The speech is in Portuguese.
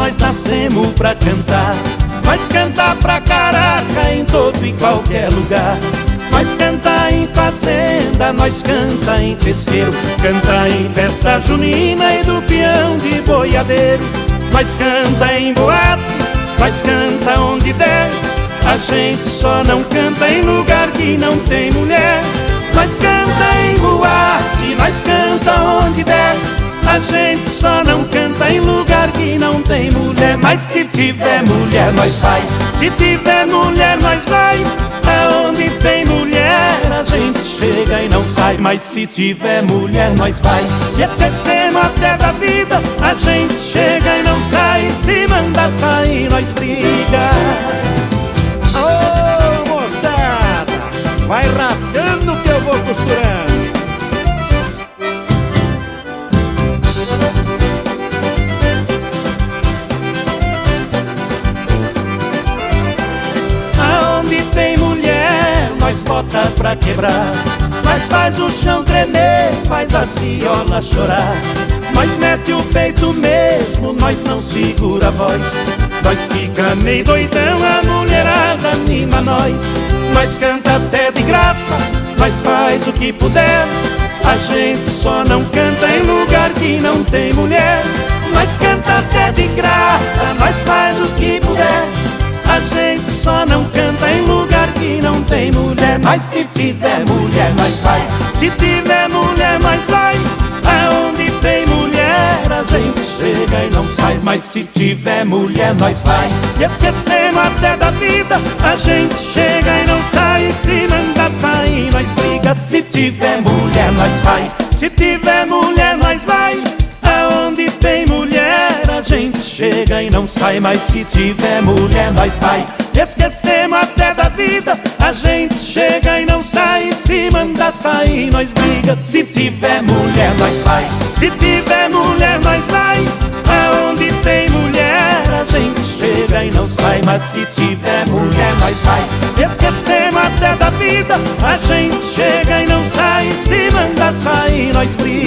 nós nascemos pra cantar. Nós canta pra caraca em todo e qualquer lugar. Nós canta em fazenda, nós canta em pesqueiro, canta em festa junina e do peão de boiadeiro. Nós canta em boate, nós canta onde der. A gente só não canta em lugar que não tem mulher. Nós canta em boate, nós canta onde der. A gente só não canta em lugar Mas se tiver mulher, nós vai. Se tiver mulher, nós vai. Aonde tem mulher, a gente chega e não sai. Mas se tiver mulher, nós vai. E esquecemos até da vida. A gente chega e não sai. Se manda sair, nós briga. Ô moçada, vai rasgando que eu vou costurando. Nós bota pra quebrar. Nós faz o chão tremer, faz as violas chorar. Nós mete o peito mesmo, nós não segura a voz. Nós fica meio doidão, a mulherada anima nós. Nós canta até de graça, nós faz o que puder. A gente só não canta em lugar que não tem mulher. Nós canta até de graça, tem mulher. Mas se tiver mulher, nós vai. Se tiver mulher, nós vai. Aonde tem mulher, a gente chega e não sai. Mas se tiver mulher, nós vai. E esquecemos até da vida. A gente chega e não sai. Se manda sair, nós briga. Se tiver mulher, nós vai. Se tiver mulher, nós vai. Chega e não sai. Mas se tiver mulher, nós vai. Esquecemos até da vida. A gente chega e não sai. Se manda sair, nós briga. Se tiver mulher, nós vai. Se tiver mulher, nós vai. Aonde tem mulher, a gente chega e não sai. Mas se tiver mulher, nós vai. Esquecemos até da vida. A gente chega e não sai. Se manda sair, nós briga.